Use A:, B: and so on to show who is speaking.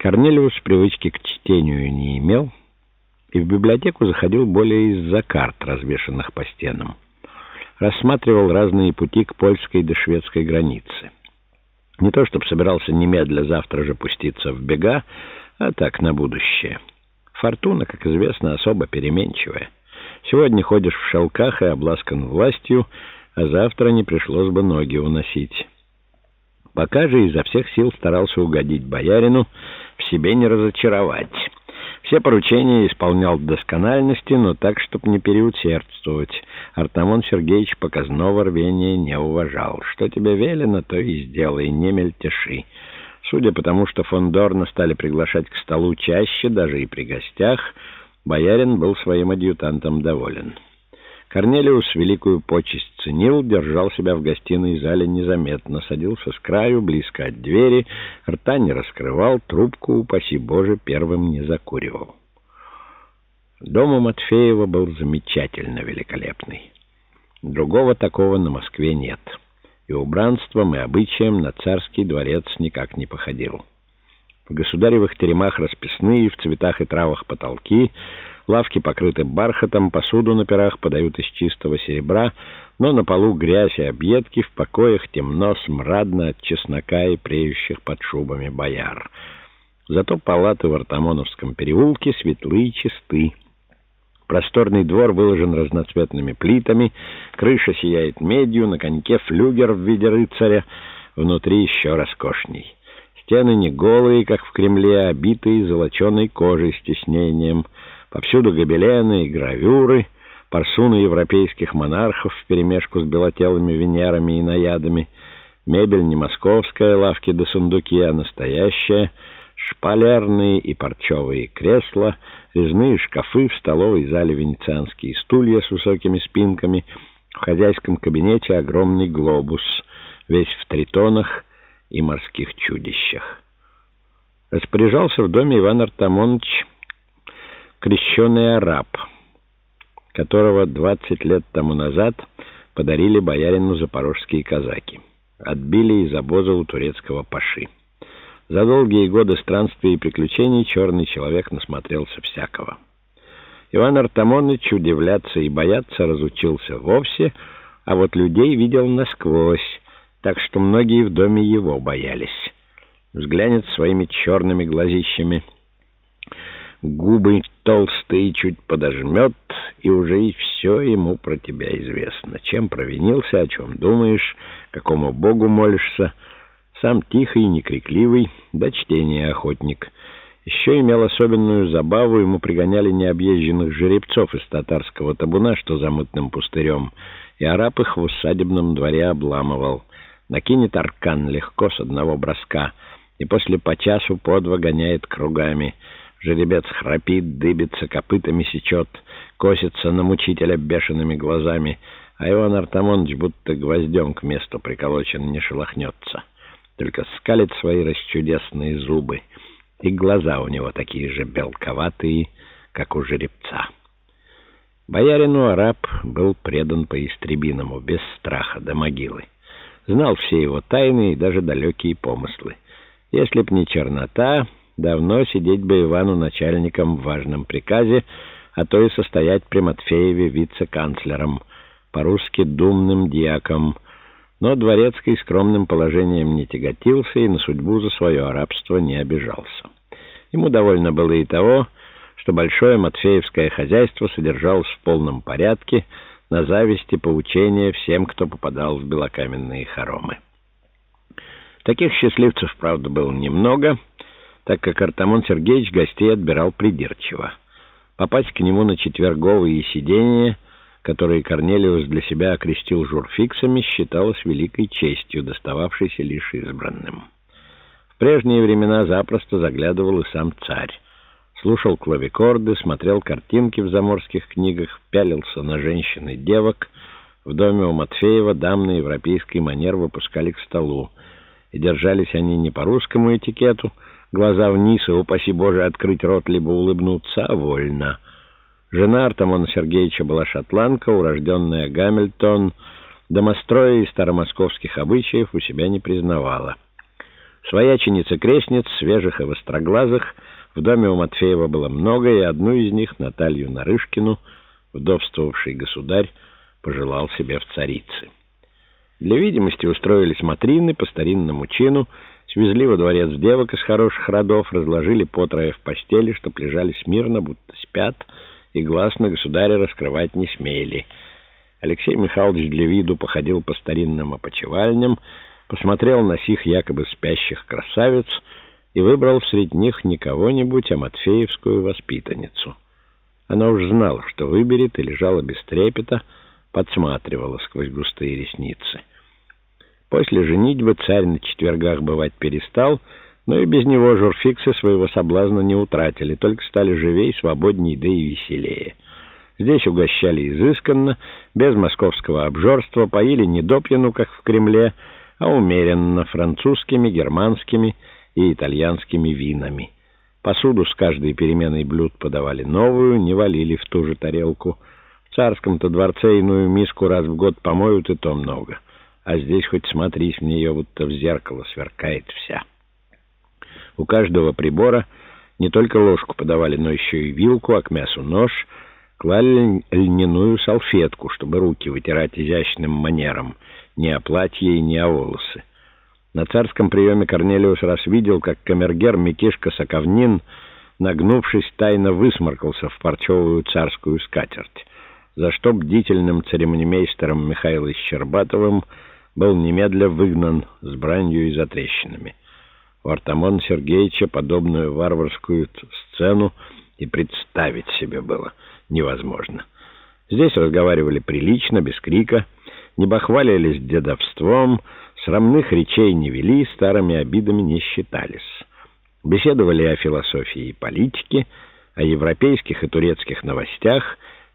A: Корнелиус привычки к чтению не имел и в библиотеку заходил более из-за карт, развешанных по стенам. Рассматривал разные пути к польской до шведской границе. Не то чтобы собирался немедля завтра же пуститься в бега, а так на будущее. Фортуна, как известно, особо переменчивая. Сегодня ходишь в шелках и обласкан властью, а завтра не пришлось бы ноги уносить. Пока же изо всех сил старался угодить боярину, себе не разочаровать. Все поручения исполнял в доскональности, но так, чтобы не переусердствовать. Артамон Сергеевич показного рвения не уважал. Что тебе велено, то и сделай, не мельтеши. Судя по тому, что фон Дорна стали приглашать к столу чаще, даже и при гостях, боярин был своим адъютантом доволен. Корнелиус великую почесть ценил, держал себя в гостиной зале незаметно, садился с краю, близко от двери, рта не раскрывал, трубку, упаси Боже, первым не закуривал. Дом у Матфеева был замечательно великолепный. Другого такого на Москве нет. И убранством, и обычаем на царский дворец никак не походил. В государевых теремах расписные, в цветах и травах потолки — Лавки покрыты бархатом, посуду на пирах подают из чистого серебра, но на полу грязь и объедки, в покоях темно, смрадно от чеснока и преющих под шубами бояр. Зато палаты в Артамоновском переулке светлы и чисты. Просторный двор выложен разноцветными плитами, крыша сияет медью, на коньке флюгер в виде рыцаря, внутри еще роскошней. Стены не голые, как в Кремле, а обитые золоченой кожей с тиснением — Повсюду гобелены и гравюры, парсуны европейских монархов вперемешку с белотелыми венерами и наядами. Мебель не московская, лавки да сундуки, а настоящая. Шпалерные и парчевые кресла, резные шкафы в столовой зале венецианские стулья с высокими спинками. В хозяйском кабинете огромный глобус, весь в тритонах и морских чудищах. Распоряжался в доме Иван Артамонович крещеный араб, которого 20 лет тому назад подарили боярину запорожские казаки. Отбили из обоза у турецкого паши. За долгие годы странствий и приключений черный человек насмотрелся всякого. Иван Артамонович удивляться и бояться разучился вовсе, а вот людей видел насквозь, так что многие в доме его боялись. Взглянет своими черными глазищами — губы толстые чуть подожмет, и уже и все ему про тебя известно. Чем провинился, о чем думаешь, какому богу молишься. Сам тихий, некрикливый, до чтения охотник. Еще имел особенную забаву, ему пригоняли необъезженных жеребцов из татарского табуна, что за мытным пустырем, и араб их в усадебном дворе обламывал. Накинет аркан легко с одного броска, и после по часу по гоняет кругами — Жеребец храпит, дыбится, копытами сечет, косится на мучителя бешеными глазами, а Иван Артамонович будто гвоздем к месту приколочен, не шелохнется. Только скалит свои расчудесные зубы, и глаза у него такие же белковатые, как у жеребца. Боярину араб был предан по-истребиному, без страха до могилы. Знал все его тайны и даже далекие помыслы. Если б не чернота, Давно сидеть бы Ивану начальником в важном приказе, а то и состоять при Матфееве вице-канцлером, по-русски думным дьяком. Но дворецкий скромным положением не тяготился и на судьбу за свое рабство не обижался. Ему довольно было и того, что большое матфеевское хозяйство содержалось в полном порядке, на зависти поучения всем, кто попадал в белокаменные хоромы. Таких счастливцев, правда, было немного — так как Артамон Сергеевич гостей отбирал придирчиво. Попасть к нему на четверговые сидения, которые Корнелиус для себя окрестил журфиксами, считалось великой честью, достававшейся лишь избранным. В прежние времена запросто заглядывал и сам царь. Слушал клавикорды, смотрел картинки в заморских книгах, пялился на женщин и девок. В доме у Матфеева дам на европейский манер выпускали к столу. И держались они не по русскому этикету, глаза вниз и, упаси Боже, открыть рот, либо улыбнуться, а вольно. Жена Артамона Сергеевича была шотландка, урожденная Гамильтон, домостроя и старомосковских обычаев у себя не признавала. Своячениц и крестниц, свежих и востроглазых, в доме у Матфеева было много, и одну из них, Наталью Нарышкину, вдовствовавший государь, пожелал себе в царицы. Для видимости устроили смотрины по старинному чину, свезли во дворец девок из хороших родов, разложили по трое в постели, чтоб лежали смирно, будто спят, и глаз на государя раскрывать не смели. Алексей Михайлович для виду походил по старинным опочивальням, посмотрел на сих якобы спящих красавиц и выбрал среди них не кого-нибудь, а Матфеевскую воспитанницу. Она уж знала, что выберет, и лежала без трепета, подсматривала сквозь густые ресницы. После женитьбы царь на четвергах бывать перестал, но и без него журфиксы своего соблазна не утратили, только стали живей, свободней, да и веселее. Здесь угощали изысканно, без московского обжорства, поили не допьяну, как в Кремле, а умеренно французскими, германскими и итальянскими винами. Посуду с каждой переменой блюд подавали новую, не валили в ту же тарелку. В царском-то дворце иную миску раз в год помоют, и то много. А здесь хоть смотрись в нее, будто в зеркало сверкает вся. У каждого прибора не только ложку подавали, но еще и вилку, а к мясу нож — клали льняную салфетку, чтобы руки вытирать изящным манером, не о платье и не о волосы. На царском приеме Корнелиус раз видел, как камергер Микишка Соковнин, нагнувшись, тайно высморкался в парчевую царскую скатерть, за что бдительным церемонимейстером Михаилом Щербатовым был немедля выгнан с бранью и затрещинами. У Артамона Сергеевича подобную варварскую сцену и представить себе было — невозможно. Здесь разговаривали прилично, без крика, не бахвалились дедовством, срамных речей не вели, старыми обидами не считались. Беседовали о философии и политике, о европейских и турецких новостях —